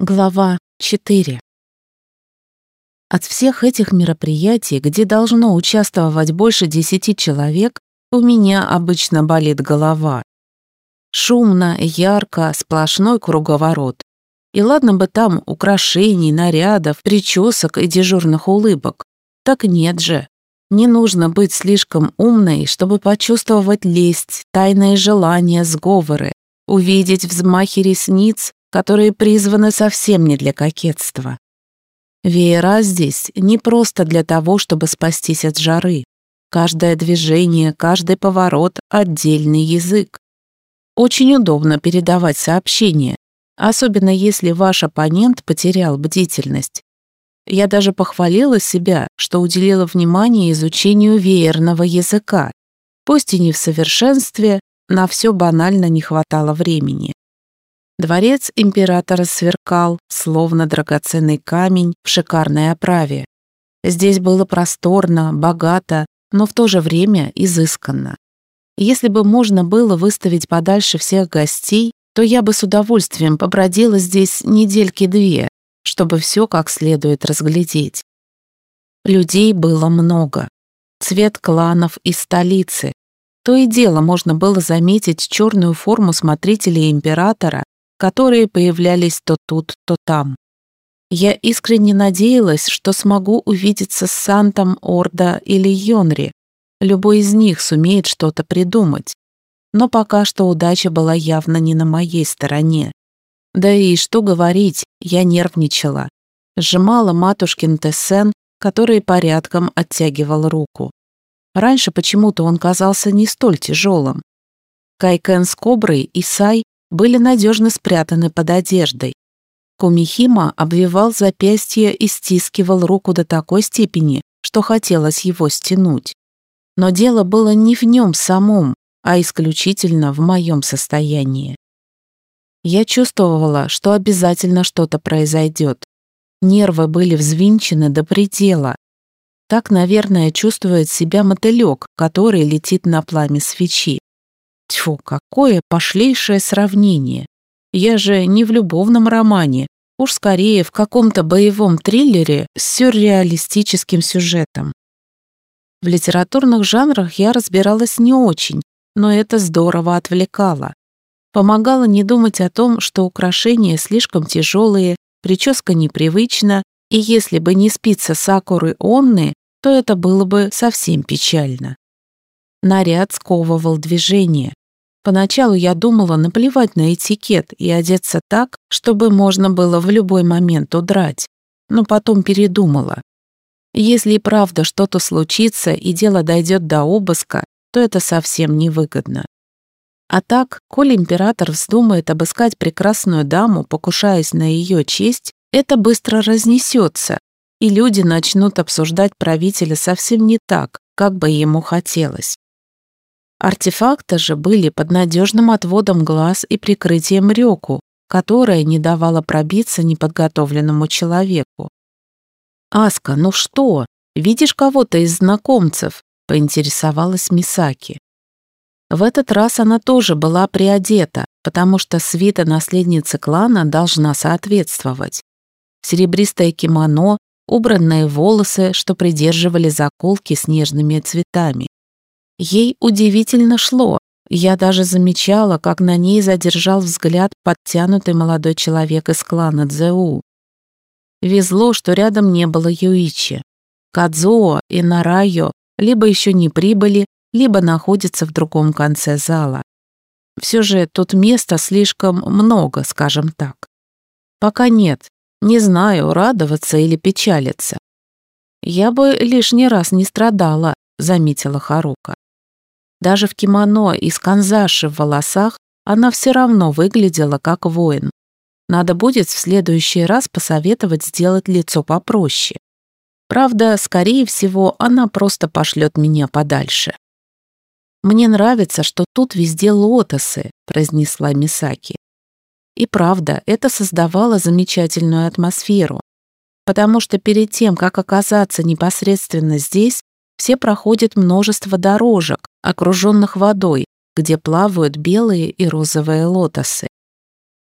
Глава 4. От всех этих мероприятий, где должно участвовать больше десяти человек, у меня обычно болит голова. Шумно, ярко, сплошной круговорот. И ладно бы там украшений, нарядов, причесок и дежурных улыбок. Так нет же. Не нужно быть слишком умной, чтобы почувствовать лесть, тайные желания, сговоры, увидеть взмахи ресниц, которые призваны совсем не для кокетства. Веера здесь не просто для того, чтобы спастись от жары. Каждое движение, каждый поворот — отдельный язык. Очень удобно передавать сообщение, особенно если ваш оппонент потерял бдительность. Я даже похвалила себя, что уделила внимание изучению веерного языка. Пусть и не в совершенстве, на все банально не хватало времени. Дворец императора сверкал, словно драгоценный камень в шикарной оправе. Здесь было просторно, богато, но в то же время изысканно. Если бы можно было выставить подальше всех гостей, то я бы с удовольствием побродила здесь недельки-две, чтобы все как следует разглядеть. Людей было много. Цвет кланов и столицы. То и дело можно было заметить черную форму смотрителей императора которые появлялись то тут, то там. Я искренне надеялась, что смогу увидеться с Сантом, Орда или Йонри. Любой из них сумеет что-то придумать. Но пока что удача была явно не на моей стороне. Да и что говорить, я нервничала. Сжимала матушкин Тессен, который порядком оттягивал руку. Раньше почему-то он казался не столь тяжелым. Кайкен с Коброй и Сай были надежно спрятаны под одеждой. Кумихима обвивал запястье и стискивал руку до такой степени, что хотелось его стянуть. Но дело было не в нем самом, а исключительно в моем состоянии. Я чувствовала, что обязательно что-то произойдет. Нервы были взвинчены до предела. Так, наверное, чувствует себя мотылек, который летит на пламя свечи. Тьфу, какое пошлейшее сравнение. Я же не в любовном романе, уж скорее в каком-то боевом триллере с сюрреалистическим сюжетом. В литературных жанрах я разбиралась не очень, но это здорово отвлекало. Помогало не думать о том, что украшения слишком тяжелые, прическа непривычна, и если бы не спица Сакуры Онны, то это было бы совсем печально. Наряд сковывал движение. Поначалу я думала наплевать на этикет и одеться так, чтобы можно было в любой момент удрать, но потом передумала. Если и правда что-то случится и дело дойдет до обыска, то это совсем невыгодно. А так, коль император вздумает обыскать прекрасную даму, покушаясь на ее честь, это быстро разнесется, и люди начнут обсуждать правителя совсем не так, как бы ему хотелось. Артефакты же были под надежным отводом глаз и прикрытием рёку, которое не давало пробиться неподготовленному человеку. «Аска, ну что, видишь кого-то из знакомцев?» — поинтересовалась Мисаки. В этот раз она тоже была приодета, потому что свита наследницы клана должна соответствовать. Серебристое кимоно, убранные волосы, что придерживали заколки с нежными цветами. Ей удивительно шло. Я даже замечала, как на ней задержал взгляд подтянутый молодой человек из клана Дзеу. Везло, что рядом не было Юичи. Кадзуо и Нарайо либо еще не прибыли, либо находятся в другом конце зала. Все же тут места слишком много, скажем так. Пока нет, не знаю, радоваться или печалиться. Я бы лишний раз не страдала, заметила Харука. Даже в кимоно и с канзаши в волосах она все равно выглядела как воин. Надо будет в следующий раз посоветовать сделать лицо попроще. Правда, скорее всего, она просто пошлет меня подальше. «Мне нравится, что тут везде лотосы», — произнесла Мисаки. И правда, это создавало замечательную атмосферу, потому что перед тем, как оказаться непосредственно здесь, все проходят множество дорожек, окруженных водой, где плавают белые и розовые лотосы.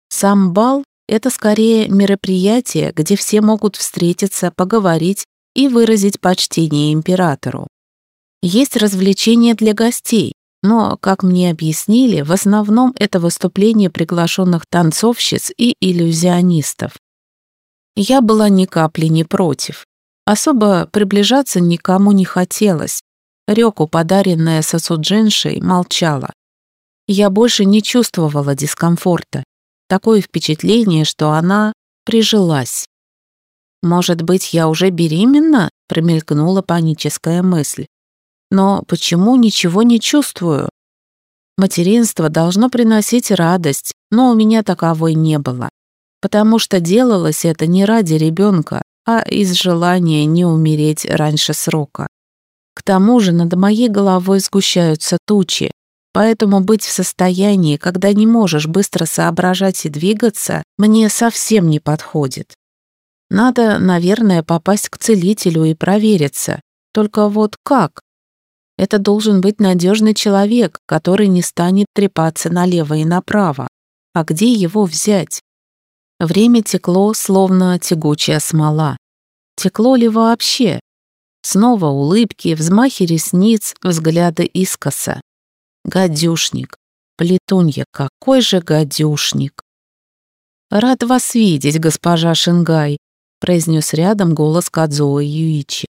Сам бал — это скорее мероприятие, где все могут встретиться, поговорить и выразить почтение императору. Есть развлечения для гостей, но, как мне объяснили, в основном это выступление приглашенных танцовщиц и иллюзионистов. Я была ни капли не против. Особо приближаться никому не хотелось. Рёку, подаренная Сасуджиншей, молчала. Я больше не чувствовала дискомфорта. Такое впечатление, что она прижилась. «Может быть, я уже беременна?» — промелькнула паническая мысль. «Но почему ничего не чувствую?» Материнство должно приносить радость, но у меня таковой не было, потому что делалось это не ради ребенка, а из желания не умереть раньше срока. К тому же над моей головой сгущаются тучи, поэтому быть в состоянии, когда не можешь быстро соображать и двигаться, мне совсем не подходит. Надо, наверное, попасть к целителю и провериться. Только вот как? Это должен быть надежный человек, который не станет трепаться налево и направо. А где его взять? Время текло, словно тягучая смола. Текло ли вообще? Снова улыбки, взмахи ресниц, взгляды искоса. Гадюшник. Плетунья, какой же гадюшник. «Рад вас видеть, госпожа Шингай», произнес рядом голос Кадзуо Юичи.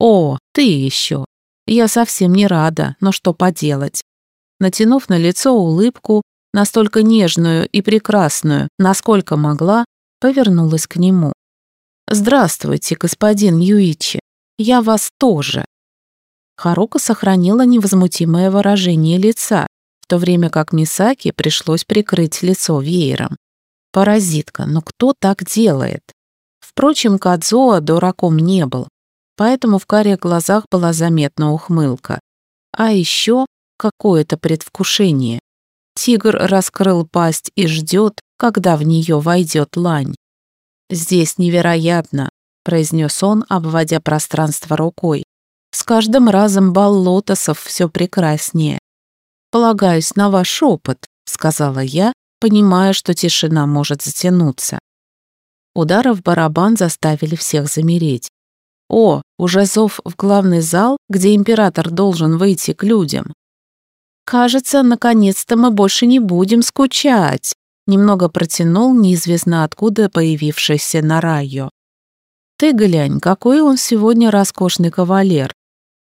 «О, ты еще! Я совсем не рада, но что поделать?» Натянув на лицо улыбку, настолько нежную и прекрасную, насколько могла, повернулась к нему. «Здравствуйте, господин Юичи. Я вас тоже». Харука сохранила невозмутимое выражение лица, в то время как Мисаки пришлось прикрыть лицо веером. Паразитка, но кто так делает? Впрочем, Кадзоа дураком не был, поэтому в карих глазах была заметна ухмылка. А еще какое-то предвкушение. Тигр раскрыл пасть и ждет, когда в нее войдет лань. «Здесь невероятно», — произнес он, обводя пространство рукой. «С каждым разом бал лотосов все прекраснее. Полагаюсь на ваш опыт», — сказала я, понимая, что тишина может затянуться. Удары в барабан заставили всех замереть. О, уже зов в главный зал, где император должен выйти к людям. Кажется, наконец-то мы больше не будем скучать, немного протянул неизвестно откуда появившийся Нарайо. Ты глянь, какой он сегодня роскошный кавалер.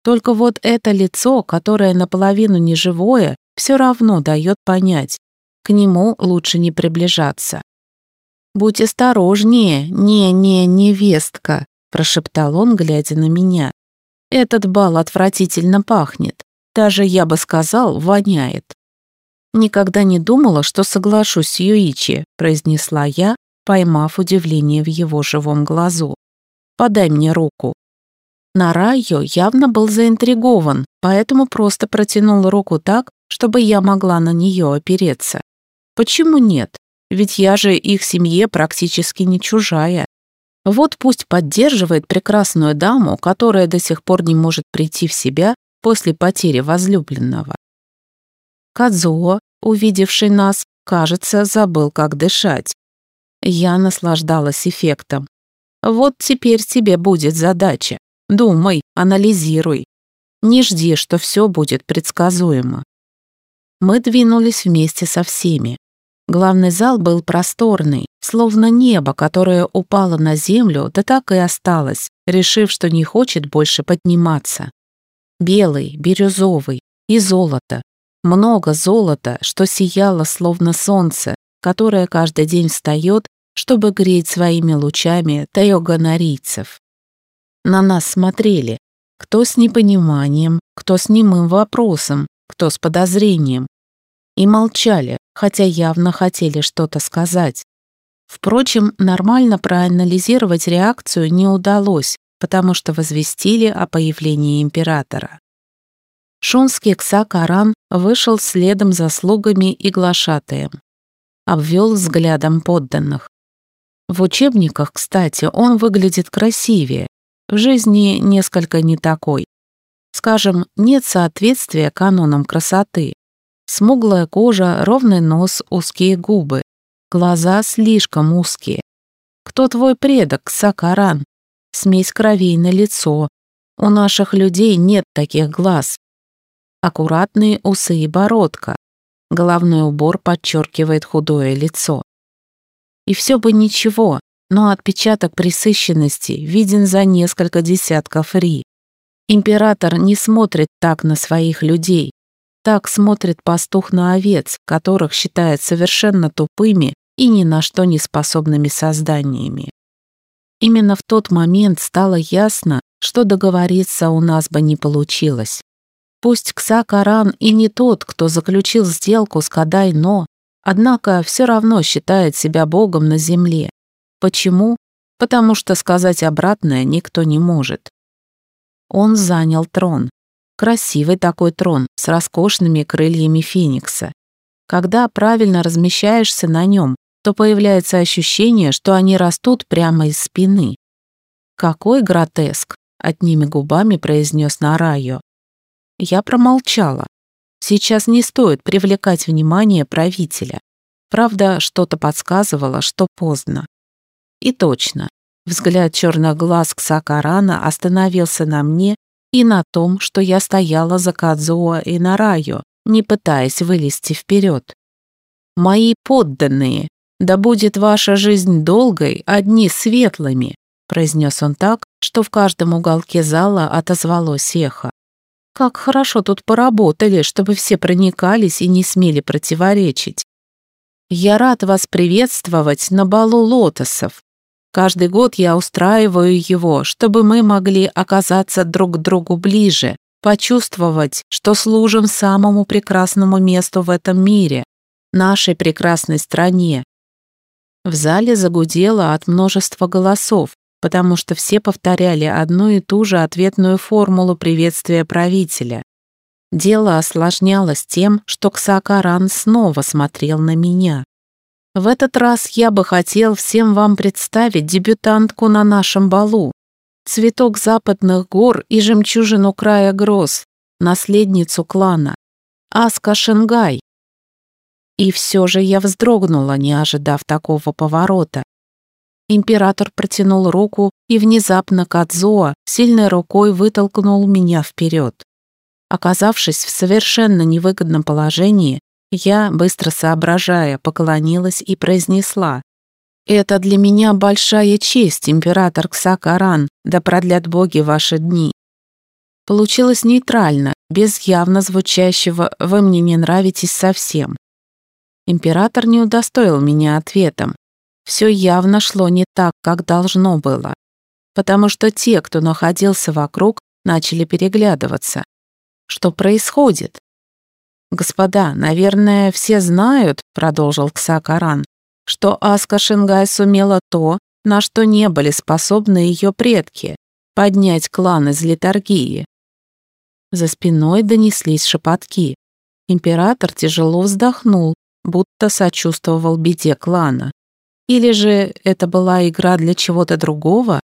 Только вот это лицо, которое наполовину неживое, все равно дает понять, к нему лучше не приближаться. «Будь осторожнее, не-не, невестка», — прошептал он, глядя на меня. «Этот бал отвратительно пахнет. Даже, я бы сказал, воняет». «Никогда не думала, что соглашусь с Юичи», — произнесла я, поймав удивление в его живом глазу. «Подай мне руку». Нарайо явно был заинтригован, поэтому просто протянул руку так, чтобы я могла на нее опереться. Почему нет? ведь я же их семье практически не чужая. Вот пусть поддерживает прекрасную даму, которая до сих пор не может прийти в себя после потери возлюбленного. Кадзуо, увидевший нас, кажется, забыл, как дышать. Я наслаждалась эффектом. Вот теперь тебе будет задача. Думай, анализируй. Не жди, что все будет предсказуемо. Мы двинулись вместе со всеми. Главный зал был просторный, словно небо, которое упало на землю, да так и осталось, решив, что не хочет больше подниматься. Белый, бирюзовый и золото. Много золота, что сияло словно солнце, которое каждый день встает, чтобы греть своими лучами тайоганарийцев. На нас смотрели, кто с непониманием, кто с немым вопросом, кто с подозрением. И молчали, хотя явно хотели что-то сказать. Впрочем, нормально проанализировать реакцию не удалось, потому что возвестили о появлении императора. Шунский Кса-Каран вышел следом за слугами и глашатаем. Обвел взглядом подданных. В учебниках, кстати, он выглядит красивее, в жизни несколько не такой. Скажем, нет соответствия канонам красоты. Смуглая кожа, ровный нос, узкие губы. Глаза слишком узкие. Кто твой предок, Сакаран? Смесь кровей на лицо. У наших людей нет таких глаз. Аккуратные усы и бородка. Головной убор подчеркивает худое лицо. И все бы ничего, но отпечаток присыщенности виден за несколько десятков ри. Император не смотрит так на своих людей. Так смотрит пастух на овец, которых считает совершенно тупыми и ни на что не способными созданиями. Именно в тот момент стало ясно, что договориться у нас бы не получилось. Пусть Ксакаран и не тот, кто заключил сделку с Кадай-Но, однако все равно считает себя богом на земле. Почему? Потому что сказать обратное никто не может. Он занял трон. Красивый такой трон с роскошными крыльями феникса. Когда правильно размещаешься на нем, то появляется ощущение, что они растут прямо из спины. «Какой гротеск!» — одними губами произнес Нарайо. Я промолчала. Сейчас не стоит привлекать внимание правителя. Правда, что-то подсказывало, что поздно. И точно, взгляд черных глаз Ксакарана остановился на мне и на том, что я стояла за Кадзуо и Нарайо, не пытаясь вылезти вперед. «Мои подданные, «Да будет ваша жизнь долгой, одни светлыми», произнес он так, что в каждом уголке зала отозвалось эхо. «Как хорошо тут поработали, чтобы все проникались и не смели противоречить. Я рад вас приветствовать на балу лотосов. Каждый год я устраиваю его, чтобы мы могли оказаться друг к другу ближе, почувствовать, что служим самому прекрасному месту в этом мире, нашей прекрасной стране, в зале загудело от множества голосов, потому что все повторяли одну и ту же ответную формулу приветствия правителя. Дело осложнялось тем, что Ксакаран снова смотрел на меня. В этот раз я бы хотел всем вам представить дебютантку на нашем балу. Цветок западных гор и жемчужину края гроз, наследницу клана. Аска Шенгай, и все же я вздрогнула, не ожидав такого поворота. Император протянул руку, и внезапно Кадзоа сильной рукой вытолкнул меня вперед. Оказавшись в совершенно невыгодном положении, я, быстро соображая, поклонилась и произнесла «Это для меня большая честь, император Ксакаран, да продлят боги ваши дни». Получилось нейтрально, без явно звучащего «вы мне не нравитесь совсем». Император не удостоил меня ответом. Все явно шло не так, как должно было. Потому что те, кто находился вокруг, начали переглядываться. Что происходит? «Господа, наверное, все знают, — продолжил Ксакаран, — что Аска Шингай сумела то, на что не были способны ее предки — поднять клан из литургии». За спиной донеслись шепотки. Император тяжело вздохнул, будто сочувствовал беде клана. Или же это была игра для чего-то другого?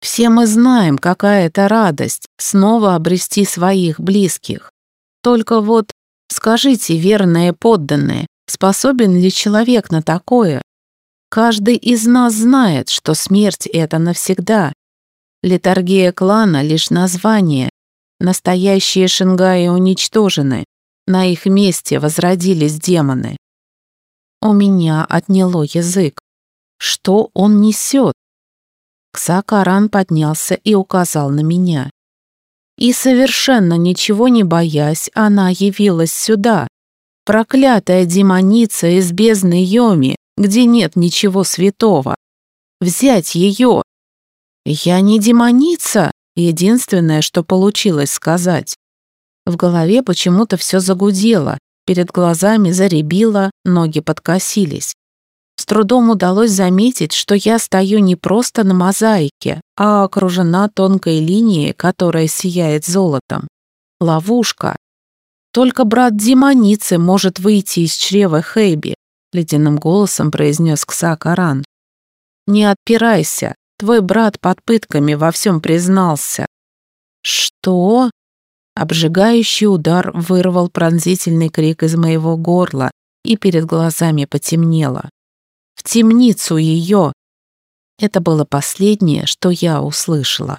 Все мы знаем, какая это радость снова обрести своих близких. Только вот скажите, верные подданные, способен ли человек на такое? Каждый из нас знает, что смерть — это навсегда. Литургия клана — лишь название. Настоящие шингаи уничтожены. На их месте возродились демоны. У меня отняло язык. Что он несет? Ксакаран поднялся и указал на меня. И совершенно ничего не боясь, она явилась сюда. Проклятая демоница из бездны Йоми, где нет ничего святого. Взять ее. Я не демоница, единственное, что получилось сказать. В голове почему-то все загудело, перед глазами заребило, ноги подкосились. С трудом удалось заметить, что я стою не просто на мозаике, а окружена тонкой линией, которая сияет золотом. Ловушка. Только брат демоницы может выйти из чрева Хэйби, ледяным голосом произнес Ксакаран. Не отпирайся, твой брат под пытками во всем признался. Что? Обжигающий удар вырвал пронзительный крик из моего горла, и перед глазами потемнело. В темницу ее!» Это было последнее, что я услышала.